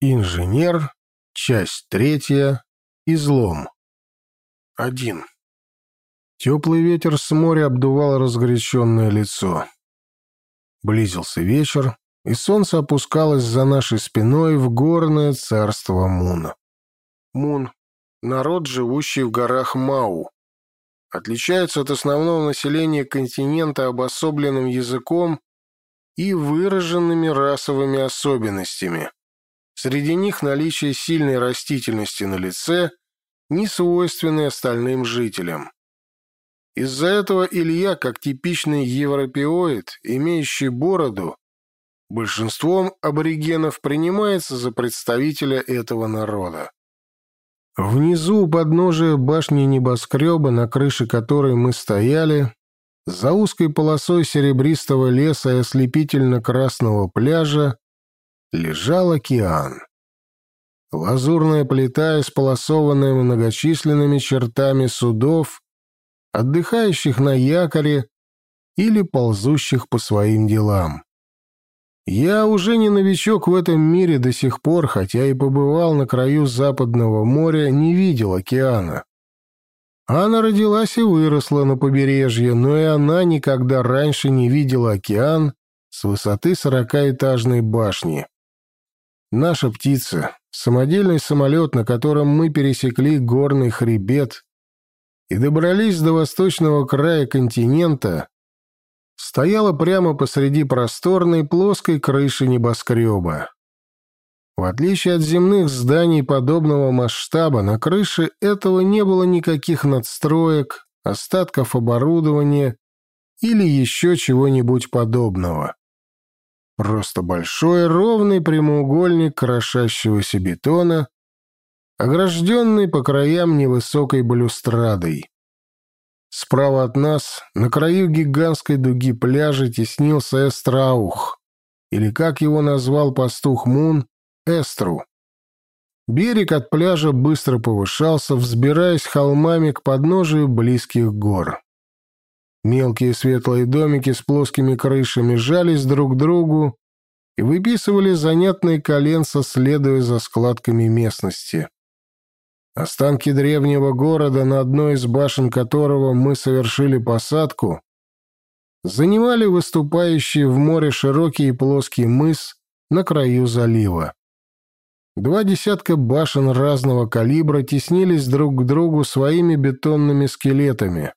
Инженер. Часть третья. Излом. Один. Теплый ветер с моря обдувал разгоряченное лицо. Близился вечер, и солнце опускалось за нашей спиной в горное царство Муна. Мун — народ, живущий в горах Мау. Отличается от основного населения континента обособленным языком и выраженными расовыми особенностями. Среди них наличие сильной растительности на лице, не свойственной остальным жителям. Из-за этого Илья, как типичный европеоид, имеющий бороду, большинством аборигенов принимается за представителя этого народа. Внизу, у подножия башни небоскреба, на крыше которой мы стояли, за узкой полосой серебристого леса и ослепительно-красного пляжа, лежал океан. Лазурная плита, исполосованная многочисленными чертами судов, отдыхающих на якоре или ползущих по своим делам. Я уже не новичок в этом мире до сих пор, хотя и побывал на краю Западного моря, не видел океана. Она родилась и выросла на побережье, но и она никогда раньше не видела океан с высоты сорокаэтажной башни. Наша птица, самодельный самолет, на котором мы пересекли горный хребет и добрались до восточного края континента, стояла прямо посреди просторной плоской крыши небоскреба. В отличие от земных зданий подобного масштаба, на крыше этого не было никаких надстроек, остатков оборудования или еще чего-нибудь подобного. Просто большой ровный прямоугольник крошащегося бетона, огражденный по краям невысокой балюстрадой. Справа от нас, на краю гигантской дуги пляжа, теснился Эстраух, или, как его назвал пастух Мун, Эстру. Берег от пляжа быстро повышался, взбираясь холмами к подножию близких гор. Мелкие светлые домики с плоскими крышами жались друг к другу и выписывали занятные коленца, следуя за складками местности. Останки древнего города, на одной из башен которого мы совершили посадку, занимали выступающий в море широкий и плоский мыс на краю залива. Два десятка башен разного калибра теснились друг к другу своими бетонными скелетами.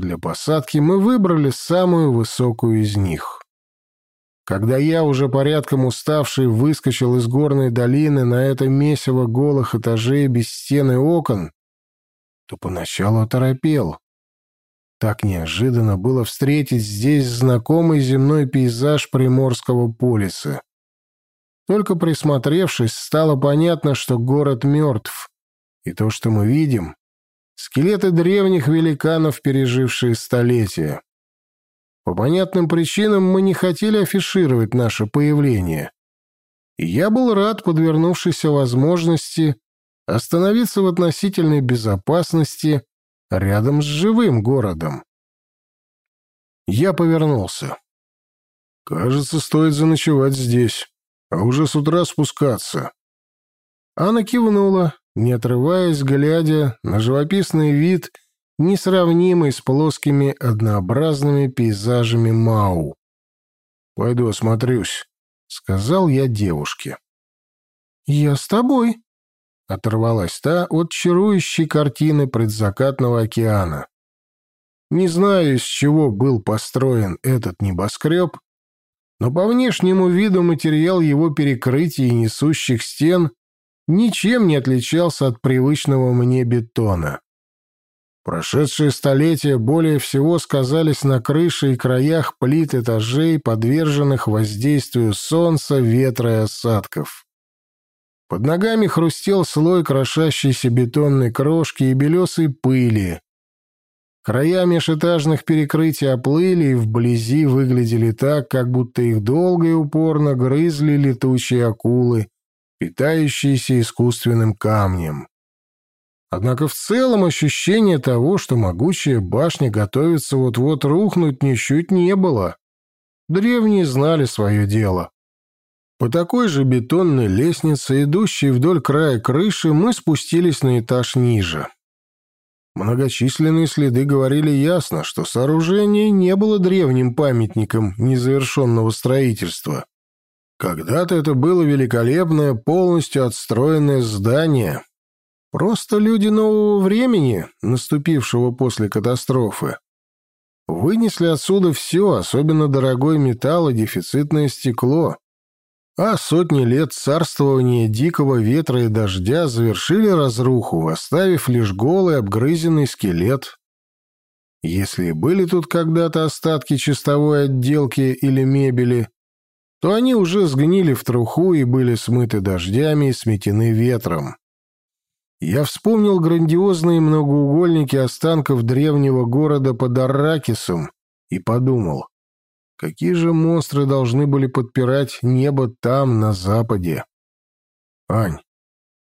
Для посадки мы выбрали самую высокую из них. Когда я, уже порядком уставший, выскочил из горной долины на это месиво голых этажей без стен и окон, то поначалу оторопел. Так неожиданно было встретить здесь знакомый земной пейзаж Приморского полиса. Только присмотревшись, стало понятно, что город мертв, и то, что мы видим, Скелеты древних великанов, пережившие столетия. По понятным причинам мы не хотели афишировать наше появление. И я был рад подвернувшейся возможности остановиться в относительной безопасности рядом с живым городом. Я повернулся. «Кажется, стоит заночевать здесь, а уже с утра спускаться». Анна кивнула, не отрываясь, глядя на живописный вид, несравнимый с плоскими однообразными пейзажами Мау. «Пойду осмотрюсь», — сказал я девушке. «Я с тобой», — оторвалась та от чарующей картины предзакатного океана. Не знаю, из чего был построен этот небоскреб, но по внешнему виду материал его перекрытий и несущих стен ничем не отличался от привычного мне бетона. Прошедшие столетия более всего сказались на крыше и краях плит этажей, подверженных воздействию солнца, ветра и осадков. Под ногами хрустел слой крошащейся бетонной крошки и белесой пыли. Края межэтажных перекрытий оплыли и вблизи выглядели так, как будто их долго и упорно грызли летучие акулы, питающиеся искусственным камнем. Однако в целом ощущение того, что могучая башня готовится вот-вот рухнуть, ничуть не было. Древние знали свое дело. По такой же бетонной лестнице, идущей вдоль края крыши, мы спустились на этаж ниже. Многочисленные следы говорили ясно, что сооружение не было древним памятником незавершенного строительства. Когда-то это было великолепное, полностью отстроенное здание. Просто люди нового времени, наступившего после катастрофы, вынесли отсюда все, особенно дорогой металл и дефицитное стекло. А сотни лет царствования дикого ветра и дождя завершили разруху, оставив лишь голый обгрызенный скелет. Если были тут когда-то остатки чистовой отделки или мебели, то они уже сгнили в труху и были смыты дождями и сметены ветром. Я вспомнил грандиозные многоугольники останков древнего города под Арракисом и подумал, какие же монстры должны были подпирать небо там, на западе. Ань,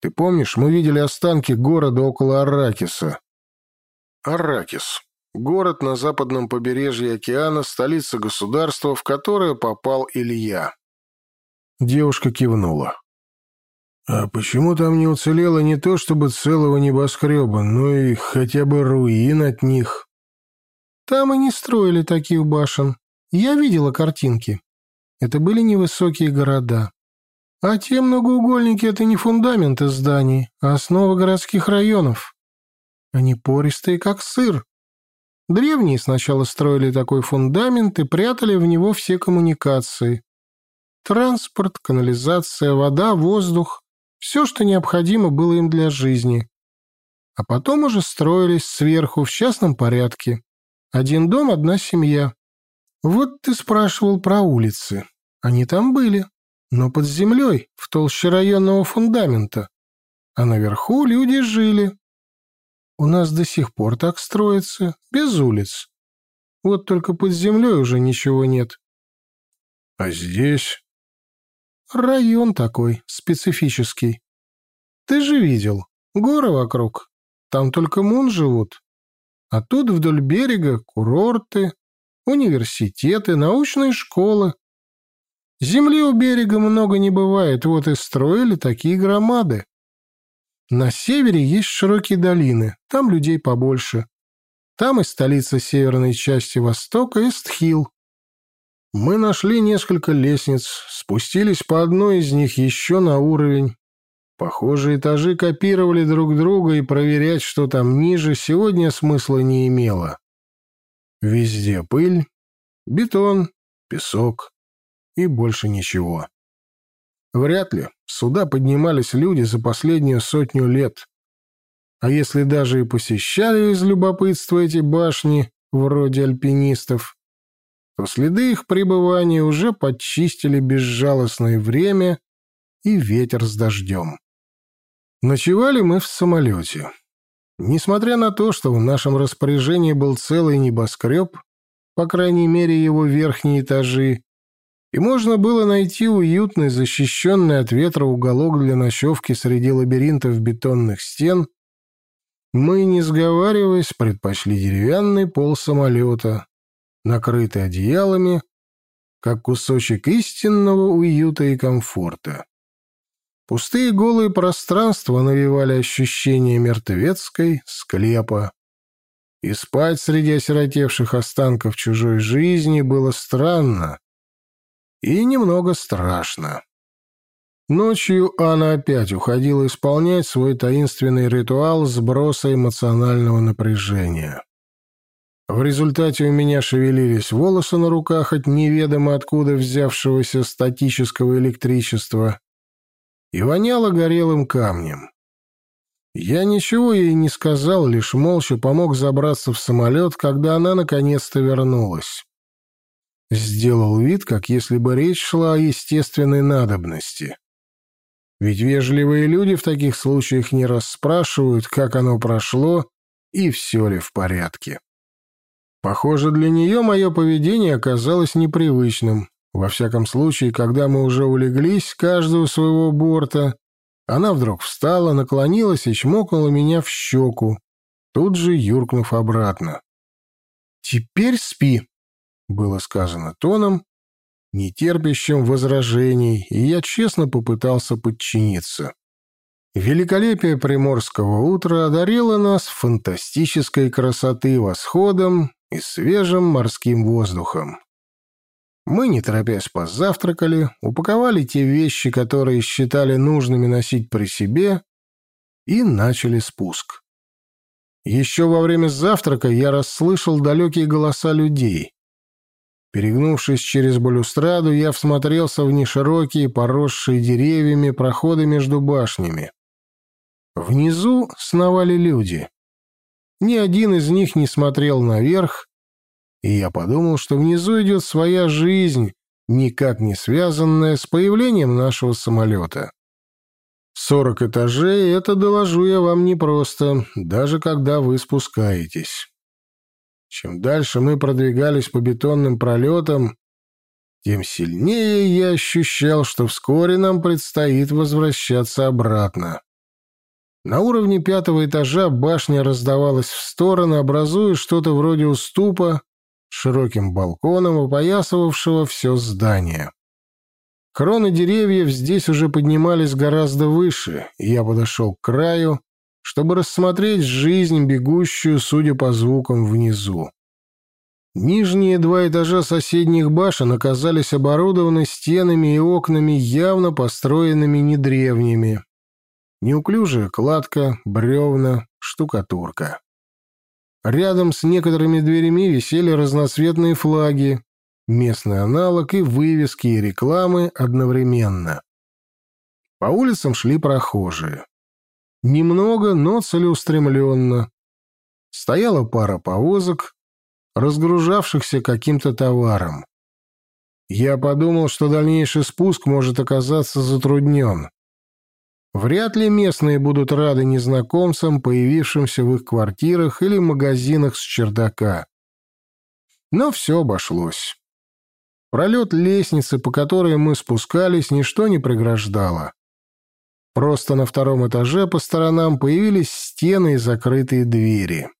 ты помнишь, мы видели останки города около Арракиса? Арракис. Город на западном побережье океана, столица государства, в которое попал Илья. Девушка кивнула. А почему там не уцелело не то чтобы целого небоскреба, но и хотя бы руин от них? Там и не строили таких башен. Я видела картинки. Это были невысокие города. А те многоугольники — это не фундаменты зданий, а основа городских районов. Они пористые, как сыр, Древние сначала строили такой фундамент и прятали в него все коммуникации. Транспорт, канализация, вода, воздух — все, что необходимо было им для жизни. А потом уже строились сверху в частном порядке. Один дом, одна семья. Вот ты спрашивал про улицы. Они там были, но под землей, в толще районного фундамента. А наверху люди жили, у нас до сих пор так строится, без улиц. Вот только под землей уже ничего нет. А здесь? Район такой, специфический. Ты же видел, горы вокруг. Там только мун живут. А тут вдоль берега курорты, университеты, научные школы. Земли у берега много не бывает, вот и строили такие громады. На севере есть широкие долины, там людей побольше. Там и столица северной части Востока, Эстхил. Мы нашли несколько лестниц, спустились по одной из них еще на уровень. Похоже, этажи копировали друг друга, и проверять, что там ниже, сегодня смысла не имело. Везде пыль, бетон, песок и больше ничего. Вряд ли сюда поднимались люди за последнюю сотню лет. А если даже и посещали из любопытства эти башни, вроде альпинистов, то следы их пребывания уже подчистили безжалостное время и ветер с дождем. Ночевали мы в самолете. Несмотря на то, что в нашем распоряжении был целый небоскреб, по крайней мере его верхние этажи, и можно было найти уютный, защищенный от ветра уголок для ночевки среди лабиринтов бетонных стен, мы, не сговариваясь, предпочли деревянный пол самолета, накрытый одеялами, как кусочек истинного уюта и комфорта. Пустые голые пространства навевали ощущение мертвецкой склепа. И спать среди осиротевших останков чужой жизни было странно, и немного страшно. Ночью Анна опять уходила исполнять свой таинственный ритуал сброса эмоционального напряжения. В результате у меня шевелились волосы на руках от неведомо откуда взявшегося статического электричества и воняло горелым камнем. Я ничего ей не сказал, лишь молча помог забраться в самолет, когда она наконец-то вернулась. Сделал вид, как если бы речь шла о естественной надобности. Ведь вежливые люди в таких случаях не расспрашивают, как оно прошло и все ли в порядке. Похоже, для нее мое поведение оказалось непривычным. Во всяком случае, когда мы уже улеглись, каждый у своего борта, она вдруг встала, наклонилась и чмокнула меня в щеку, тут же юркнув обратно. «Теперь спи», было сказано тоном, не терпящим возражений, и я честно попытался подчиниться. Великолепие приморского утра одарило нас фантастической красоты восходом и свежим морским воздухом. Мы, не торопясь, позавтракали, упаковали те вещи, которые считали нужными носить при себе, и начали спуск. Еще во время завтрака я расслышал далекие голоса людей. Перегнувшись через балюстраду, я всмотрелся в неширокие, поросшие деревьями проходы между башнями. Внизу сновали люди. Ни один из них не смотрел наверх, и я подумал, что внизу идет своя жизнь, никак не связанная с появлением нашего самолета. Сорок этажей — это, доложу я вам, непросто, даже когда вы спускаетесь. Чем дальше мы продвигались по бетонным пролетам, тем сильнее я ощущал, что вскоре нам предстоит возвращаться обратно. На уровне пятого этажа башня раздавалась в стороны, образуя что-то вроде уступа, широким балконом, опоясывавшего все здание. Кроны деревьев здесь уже поднимались гораздо выше, и я подошел к краю, чтобы рассмотреть жизнь, бегущую, судя по звукам, внизу. Нижние два этажа соседних башен оказались оборудованы стенами и окнами, явно построенными не древними. Неуклюжая кладка, бревна, штукатурка. Рядом с некоторыми дверями висели разноцветные флаги, местный аналог и вывески и рекламы одновременно. По улицам шли прохожие. Немного, но целеустремленно. Стояла пара повозок, разгружавшихся каким-то товаром. Я подумал, что дальнейший спуск может оказаться затруднен. Вряд ли местные будут рады незнакомцам, появившимся в их квартирах или магазинах с чердака. Но все обошлось. Пролет лестницы, по которой мы спускались, ничто не преграждало. Просто на втором этаже по сторонам появились стены и закрытые двери.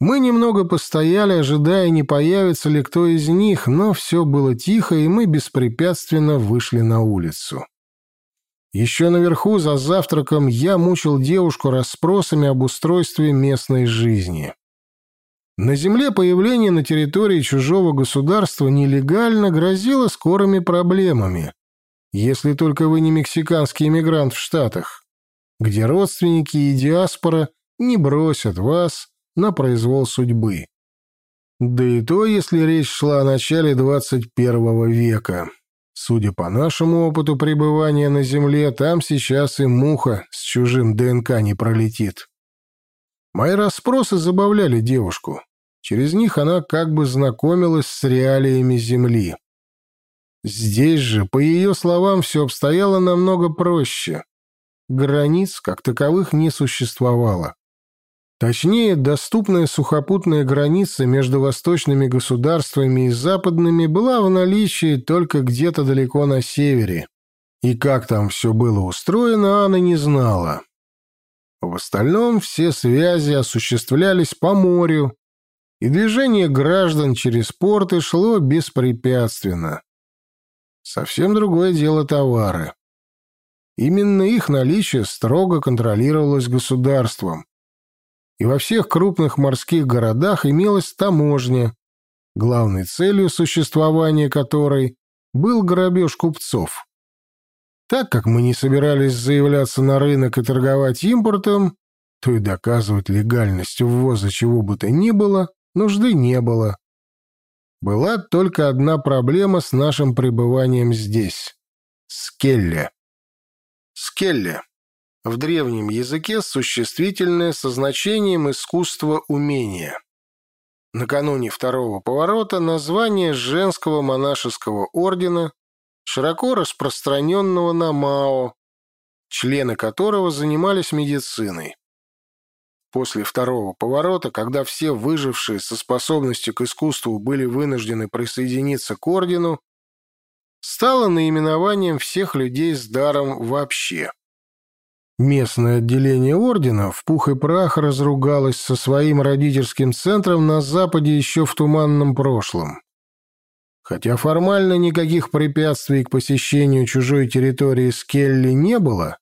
Мы немного постояли, ожидая, не появится ли кто из них, но все было тихо, и мы беспрепятственно вышли на улицу. Еще наверху за завтраком я мучил девушку расспросами об устройстве местной жизни. На земле появление на территории чужого государства нелегально грозило скорыми проблемами, если только вы не мексиканский иммигрант в Штатах, где родственники и диаспора не бросят вас на произвол судьбы. Да и то, если речь шла о начале 21 века. Судя по нашему опыту пребывания на Земле, там сейчас и муха с чужим ДНК не пролетит. Мои расспросы забавляли девушку. Через них она как бы знакомилась с реалиями Земли. Здесь же, по ее словам, все обстояло намного проще. Границ, как таковых, не существовало. Точнее, доступная сухопутная граница между восточными государствами и западными была в наличии только где-то далеко на севере. И как там все было устроено, Анна не знала. В остальном все связи осуществлялись по морю, и движение граждан через порты шло беспрепятственно. Совсем другое дело товары. Именно их наличие строго контролировалось государством, и во всех крупных морских городах имелась таможня, главной целью существования которой был грабеж купцов. Так как мы не собирались заявляться на рынок и торговать импортом, то и доказывать легальность ввоза чего бы то ни было нужды не было. Была только одна проблема с нашим пребыванием здесь — Скелле. Скелле в древнем языке существительное со значением искусства умения. Накануне второго поворота название женского монашеского ордена, широко распространенного на Мао, члены которого занимались медициной. После второго поворота, когда все выжившие со способностью к искусству были вынуждены присоединиться к ордену, стало наименованием всех людей с даром вообще. Местное отделение ордена в пух и прах разругалось со своим родительским центром на Западе еще в туманном прошлом. Хотя формально никаких препятствий к посещению чужой территории Скелли не было,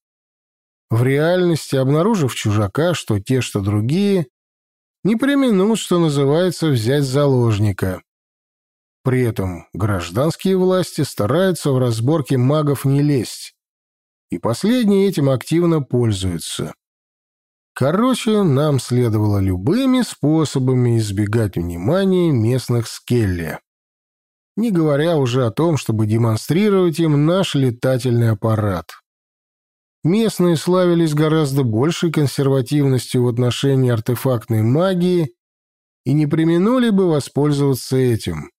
в реальности, обнаружив чужака, что те, что другие, не применут, что называется, взять заложника. При этом гражданские власти стараются в разборке магов не лезть, и последние этим активно пользуются. Короче, нам следовало любыми способами избегать внимания местных скелли. Не говоря уже о том, чтобы демонстрировать им наш летательный аппарат. Местные славились гораздо большей консервативностью в отношении артефактной магии и не применули бы воспользоваться этим.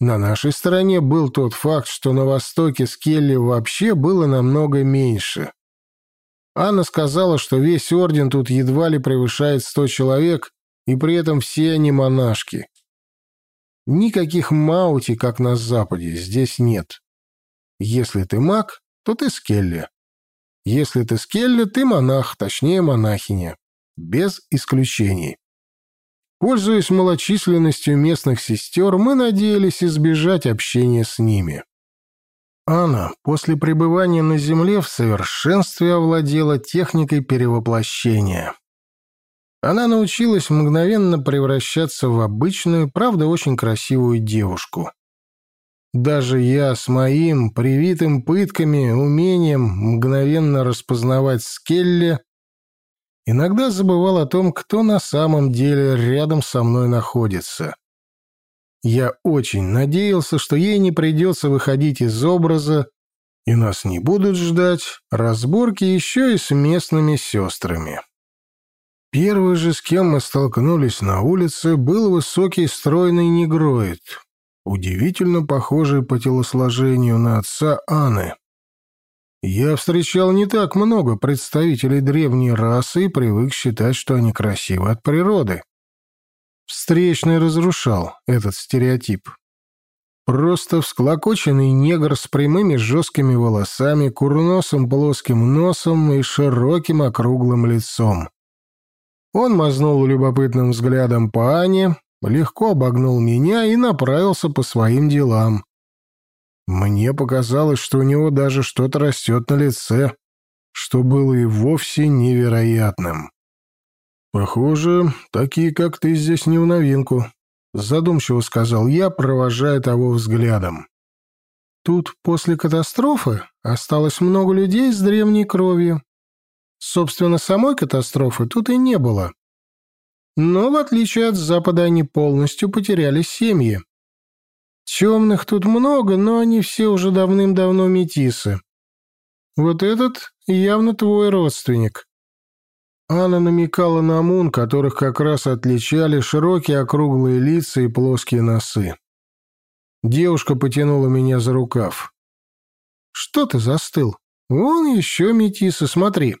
На нашей стороне был тот факт, что на востоке скелли вообще было намного меньше. Анна сказала, что весь орден тут едва ли превышает сто человек, и при этом все они монашки. Никаких маути, как на Западе, здесь нет. Если ты маг, то ты скелли. Если ты скелли, ты монах, точнее монахиня. Без исключений. Пользуясь малочисленностью местных сестер, мы надеялись избежать общения с ними. Анна после пребывания на Земле в совершенстве овладела техникой перевоплощения. Она научилась мгновенно превращаться в обычную, правда, очень красивую девушку. Даже я с моим привитым пытками умением мгновенно распознавать Скелли иногда забывал о том, кто на самом деле рядом со мной находится. Я очень надеялся, что ей не придется выходить из образа, и нас не будут ждать разборки еще и с местными сестрами. Первый же, с кем мы столкнулись на улице, был высокий стройный негроид, удивительно похожий по телосложению на отца Анны. Я встречал не так много представителей древней расы и привык считать, что они красивы от природы. Встречный разрушал этот стереотип. Просто всклокоченный негр с прямыми жесткими волосами, курносым плоским носом и широким округлым лицом. Он мазнул любопытным взглядом по Ане, легко обогнул меня и направился по своим делам. Мне показалось, что у него даже что-то растет на лице, что было и вовсе невероятным. «Похоже, такие, как ты, здесь не в новинку», — задумчиво сказал я, провожая того взглядом. «Тут после катастрофы осталось много людей с древней кровью. Собственно, самой катастрофы тут и не было. Но, в отличие от Запада, они полностью потеряли семьи. Темных тут много, но они все уже давным-давно метисы. Вот этот явно твой родственник. Анна намекала на мун, которых как раз отличали широкие округлые лица и плоские носы. Девушка потянула меня за рукав. «Что ты застыл? Вон еще метисы, смотри».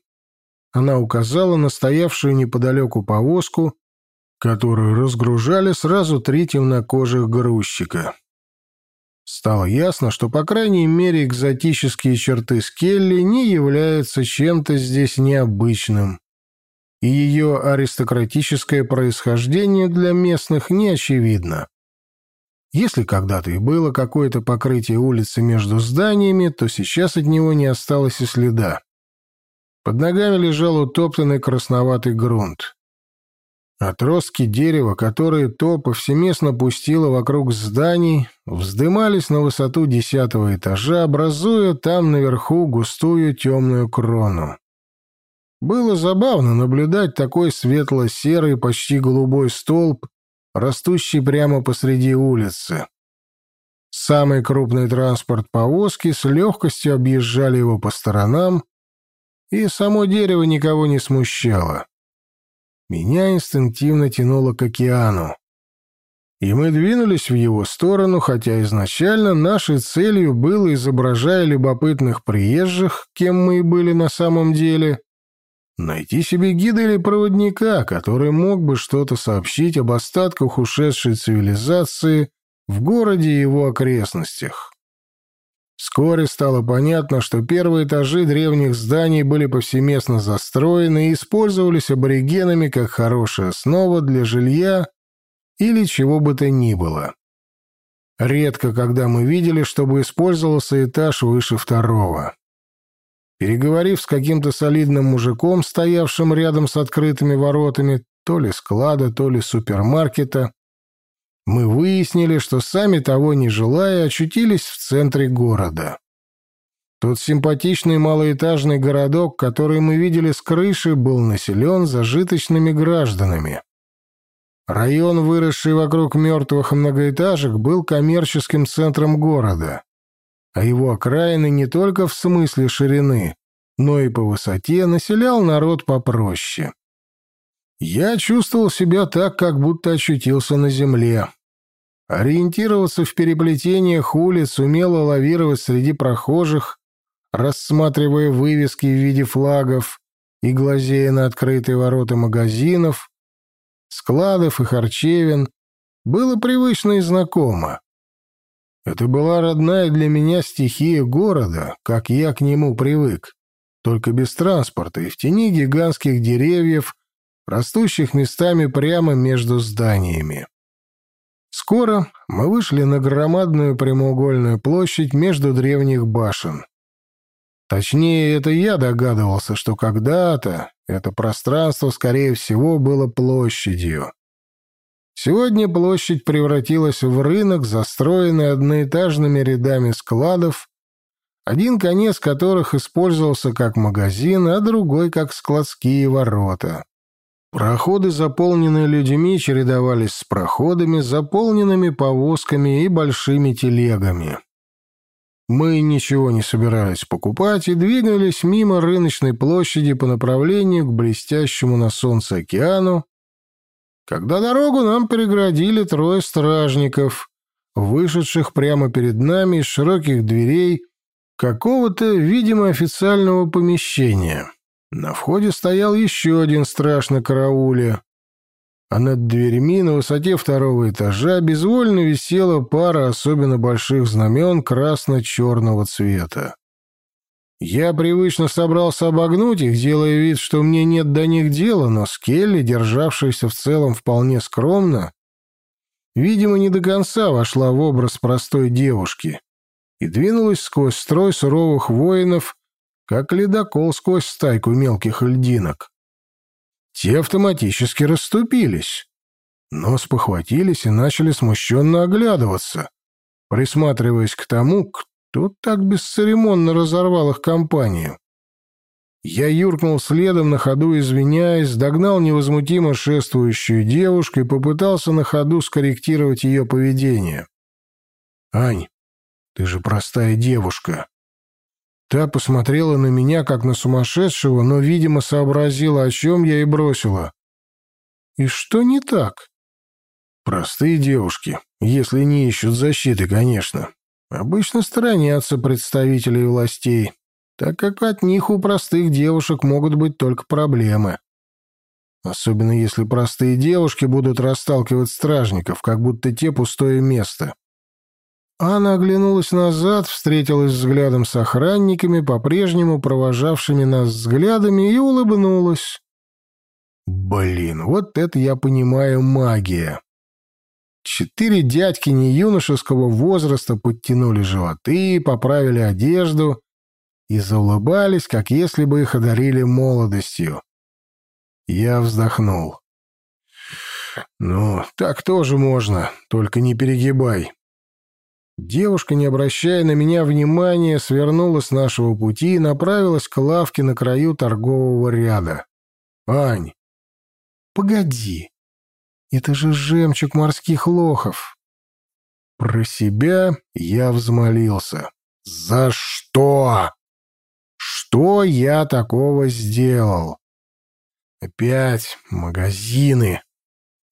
Она указала на стоявшую неподалеку повозку, которую разгружали сразу три темнокожих грузчика. Стало ясно, что, по крайней мере, экзотические черты Скелли не являются чем-то здесь необычным и ее аристократическое происхождение для местных не очевидно. Если когда-то и было какое-то покрытие улицы между зданиями, то сейчас от него не осталось и следа. Под ногами лежал утоптанный красноватый грунт. Отростки дерева, которые то повсеместно пустило вокруг зданий, вздымались на высоту десятого этажа, образуя там наверху густую темную крону. Было забавно наблюдать такой светло-серый, почти голубой столб, растущий прямо посреди улицы. Самый крупный транспорт повозки с легкостью объезжали его по сторонам, и само дерево никого не смущало. Меня инстинктивно тянуло к океану. И мы двинулись в его сторону, хотя изначально нашей целью было, изображая любопытных приезжих, кем мы и были на самом деле, Найти себе гида или проводника, который мог бы что-то сообщить об остатках ушедшей цивилизации в городе и его окрестностях. Вскоре стало понятно, что первые этажи древних зданий были повсеместно застроены и использовались аборигенами как хорошая основа для жилья или чего бы то ни было. Редко, когда мы видели, чтобы использовался этаж выше второго. Переговорив с каким-то солидным мужиком, стоявшим рядом с открытыми воротами, то ли склада, то ли супермаркета, мы выяснили, что сами того не желая, очутились в центре города. Тот симпатичный малоэтажный городок, который мы видели с крыши, был населен зажиточными гражданами. Район, выросший вокруг мертвых многоэтажек, был коммерческим центром города, а его окраины не только в смысле ширины, но и по высоте населял народ попроще. Я чувствовал себя так, как будто очутился на земле. Ориентироваться в переплетениях улиц, умело лавировать среди прохожих, рассматривая вывески в виде флагов и глазея на открытые ворота магазинов, складов и харчевин, было привычно и знакомо. Это была родная для меня стихия города, как я к нему привык, только без транспорта и в тени гигантских деревьев, растущих местами прямо между зданиями. Скоро мы вышли на громадную прямоугольную площадь между древних башен. Точнее, это я догадывался, что когда-то это пространство, скорее всего, было площадью. Сегодня площадь превратилась в рынок, застроенный одноэтажными рядами складов, один конец которых использовался как магазин, а другой как складские ворота. Проходы, заполненные людьми, чередовались с проходами, заполненными повозками и большими телегами. Мы ничего не собирались покупать и двигались мимо рыночной площади по направлению к блестящему на солнце океану, когда дорогу нам переградили трое стражников, вышедших прямо перед нами из широких дверей какого-то, видимо, официального помещения. На входе стоял еще один страж на карауле, а над дверьми на высоте второго этажа безвольно висела пара особенно больших знамен красно-черного цвета. Я привычно собрался обогнуть их, делая вид, что мне нет до них дела, но Скелли, державшаяся в целом вполне скромно, видимо, не до конца вошла в образ простой девушки и двинулась сквозь строй суровых воинов, как ледокол сквозь стайку мелких льдинок. Те автоматически расступились, но спохватились и начали смущенно оглядываться, присматриваясь к тому, кто так бесцеремонно разорвал их компанию. Я юркнул следом на ходу, извиняясь, догнал невозмутимо шествующую девушку и попытался на ходу скорректировать ее поведение. «Ань, ты же простая девушка. Та посмотрела на меня, как на сумасшедшего, но, видимо, сообразила, о чем я и бросила. «И что не так?» «Простые девушки, если не ищут защиты, конечно. Обычно сторонятся представителей властей, так как от них у простых девушек могут быть только проблемы. Особенно если простые девушки будут расталкивать стражников, как будто те пустое место. Анна оглянулась назад, встретилась взглядом с охранниками, по-прежнему провожавшими нас взглядами, и улыбнулась. Блин, вот это я понимаю магия. Четыре дядьки не юношеского возраста подтянули животы, поправили одежду и заулыбались, как если бы их одарили молодостью. Я вздохнул. «Ну, так тоже можно, только не перегибай. Девушка, не обращая на меня внимания, свернула с нашего пути и направилась к лавке на краю торгового ряда. «Ань!» «Погоди! Это же жемчуг морских лохов!» Про себя я взмолился. «За что? Что я такого сделал?» «Опять магазины!»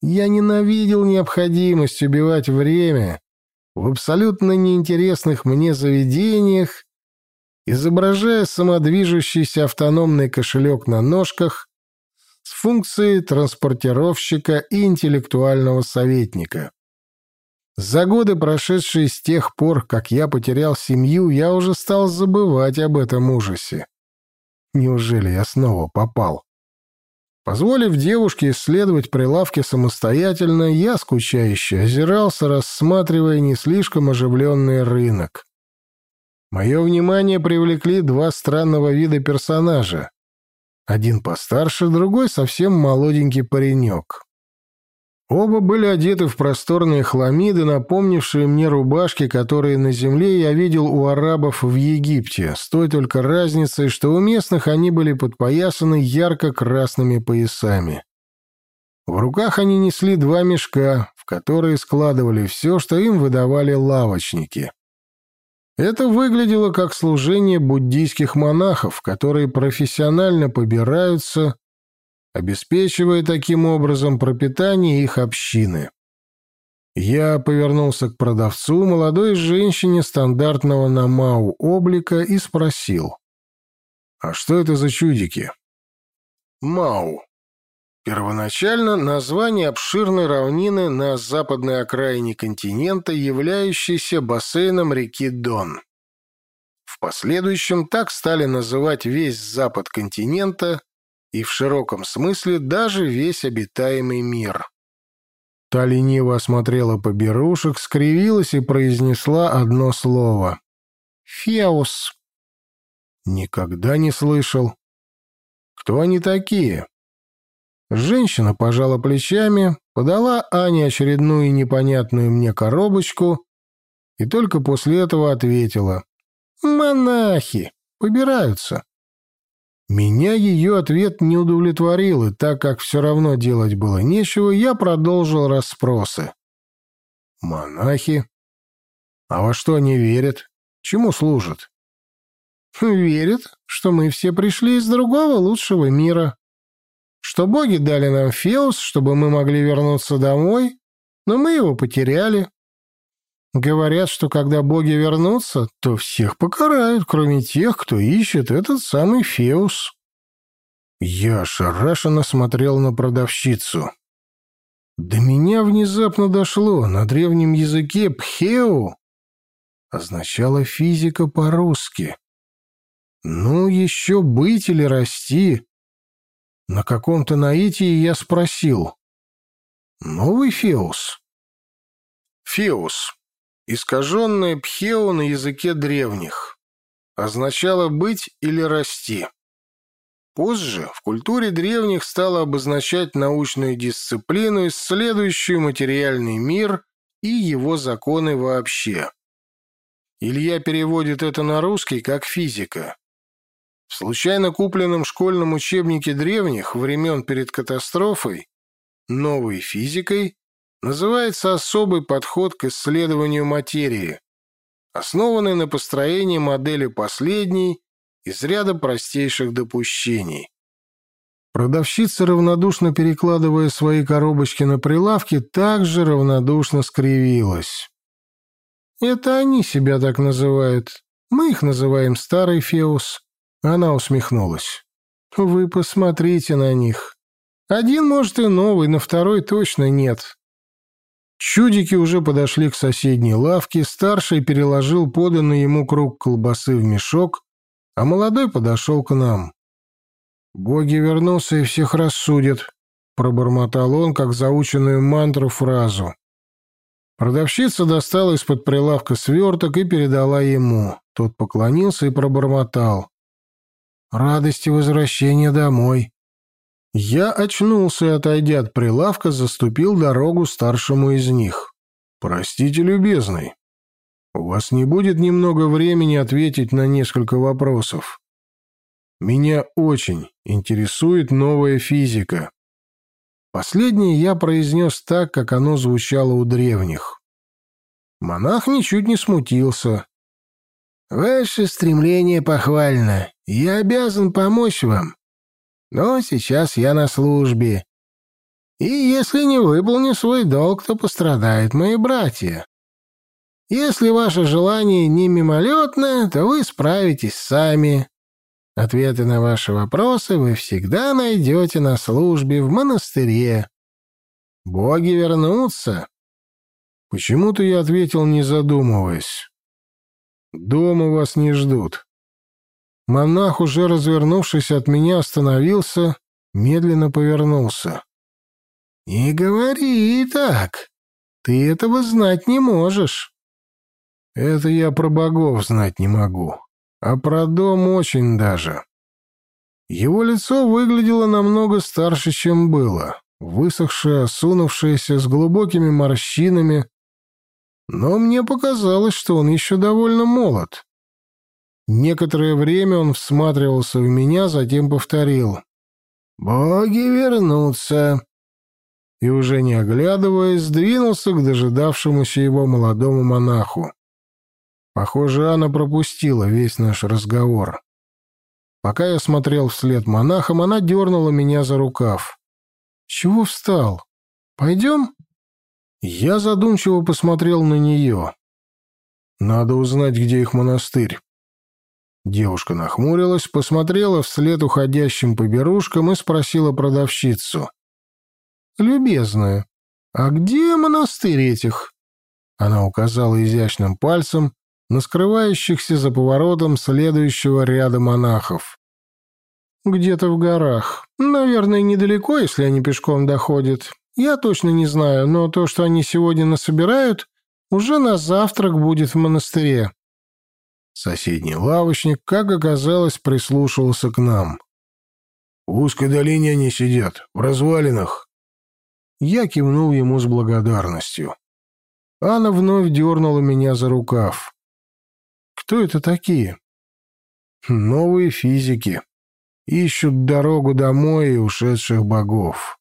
Я ненавидел необходимость убивать время в абсолютно неинтересных мне заведениях, изображая самодвижущийся автономный кошелек на ножках с функцией транспортировщика и интеллектуального советника. За годы, прошедшие с тех пор, как я потерял семью, я уже стал забывать об этом ужасе. Неужели я снова попал? Позволив девушке исследовать прилавки самостоятельно, я скучающе озирался, рассматривая не слишком оживленный рынок. Мое внимание привлекли два странного вида персонажа. Один постарше, другой совсем молоденький паренек. Оба были одеты в просторные хламиды, напомнившие мне рубашки, которые на земле я видел у арабов в Египте, с той только разницей, что у местных они были подпоясаны ярко-красными поясами. В руках они несли два мешка, в которые складывали все, что им выдавали лавочники. Это выглядело как служение буддийских монахов, которые профессионально побираются обеспечивая таким образом пропитание их общины. Я повернулся к продавцу, молодой женщине стандартного намау облика, и спросил. «А что это за чудики?» «Мау. Первоначально название обширной равнины на западной окраине континента, являющейся бассейном реки Дон. В последующем так стали называть весь запад континента и в широком смысле даже весь обитаемый мир. Та лениво осмотрела поберушек, скривилась и произнесла одно слово. «Феус». «Никогда не слышал». «Кто они такие?» Женщина пожала плечами, подала Ане очередную непонятную мне коробочку и только после этого ответила. «Монахи. Побираются». Меня ее ответ не удовлетворил, и так как все равно делать было нечего, я продолжил расспросы. «Монахи? А во что они верят? Чему служат?» «Верят, что мы все пришли из другого лучшего мира. Что боги дали нам Феус, чтобы мы могли вернуться домой, но мы его потеряли. Говорят, что когда боги вернутся, то всех покарают, кроме тех, кто ищет этот самый Феус. Я ошарашенно смотрел на продавщицу. До меня внезапно дошло, на древнем языке «пхеу» означало «физика» по-русски. Ну, еще быть или расти. На каком-то наитии я спросил. «Новый Феус?» «Феус», Искаженное пхео на языке древних означало «быть» или «расти». Позже в культуре древних стало обозначать научную дисциплину, исследующую материальный мир и его законы вообще. Илья переводит это на русский как «физика». В случайно купленном школьном учебнике древних времен перед катастрофой «Новой физикой» называется особый подход к исследованию материи, основанный на построении модели последней из ряда простейших допущений. Продавщица, равнодушно перекладывая свои коробочки на прилавке, также равнодушно скривилась. «Это они себя так называют. Мы их называем Старый Феус». Она усмехнулась. «Вы посмотрите на них. Один, может, и новый, но второй точно нет. Чудики уже подошли к соседней лавке, старший переложил поданный ему круг колбасы в мешок, а молодой подошел к нам. «Боги вернулся и всех рассудят», — пробормотал он, как заученную мантру фразу. Продавщица достала из-под прилавка сверток и передала ему. Тот поклонился и пробормотал. «Радости возвращения домой». Я очнулся отойдя от прилавка, заступил дорогу старшему из них. «Простите, любезный, у вас не будет немного времени ответить на несколько вопросов. Меня очень интересует новая физика». Последнее я произнес так, как оно звучало у древних. Монах ничуть не смутился. «Ваше стремление похвально. Я обязан помочь вам. Но сейчас я на службе. И если не выполню свой долг, то пострадают мои братья. Если ваше желание не мимолетное, то вы справитесь сами. Ответы на ваши вопросы вы всегда найдете на службе в монастыре. Боги вернутся. Почему-то я ответил, не задумываясь. Дома вас не ждут. Монах, уже развернувшись от меня, остановился медленно повернулся. «Не говори так. Ты этого знать не можешь». «Это я про богов знать не могу, а про дом очень даже». Его лицо выглядело намного старше, чем было, высохшее, осунувшееся, с глубокими морщинами, но мне показалось, что он еще довольно молод. Некоторое время он всматривался в меня, затем повторил «Боги вернутся!» и, уже не оглядываясь, сдвинулся к дожидавшемуся его молодому монаху. Похоже, Анна пропустила весь наш разговор. Пока я смотрел вслед монахам, она дернула меня за рукав. «Чего встал? Пойдем?» Я задумчиво посмотрел на нее. «Надо узнать, где их монастырь». Девушка нахмурилась, посмотрела вслед уходящим поберушкам и спросила продавщицу. «Любезная, а где монастырь этих?» Она указала изящным пальцем на скрывающихся за поворотом следующего ряда монахов. «Где-то в горах. Наверное, недалеко, если они пешком доходят. Я точно не знаю, но то, что они сегодня насобирают, уже на завтрак будет в монастыре». Соседний лавочник, как оказалось, прислушивался к нам. «В узкой долине они сидят, в развалинах». Я кивнул ему с благодарностью. Анна вновь дернула меня за рукав. Кто это такие? Новые физики. Ищут дорогу домой и ушедших богов.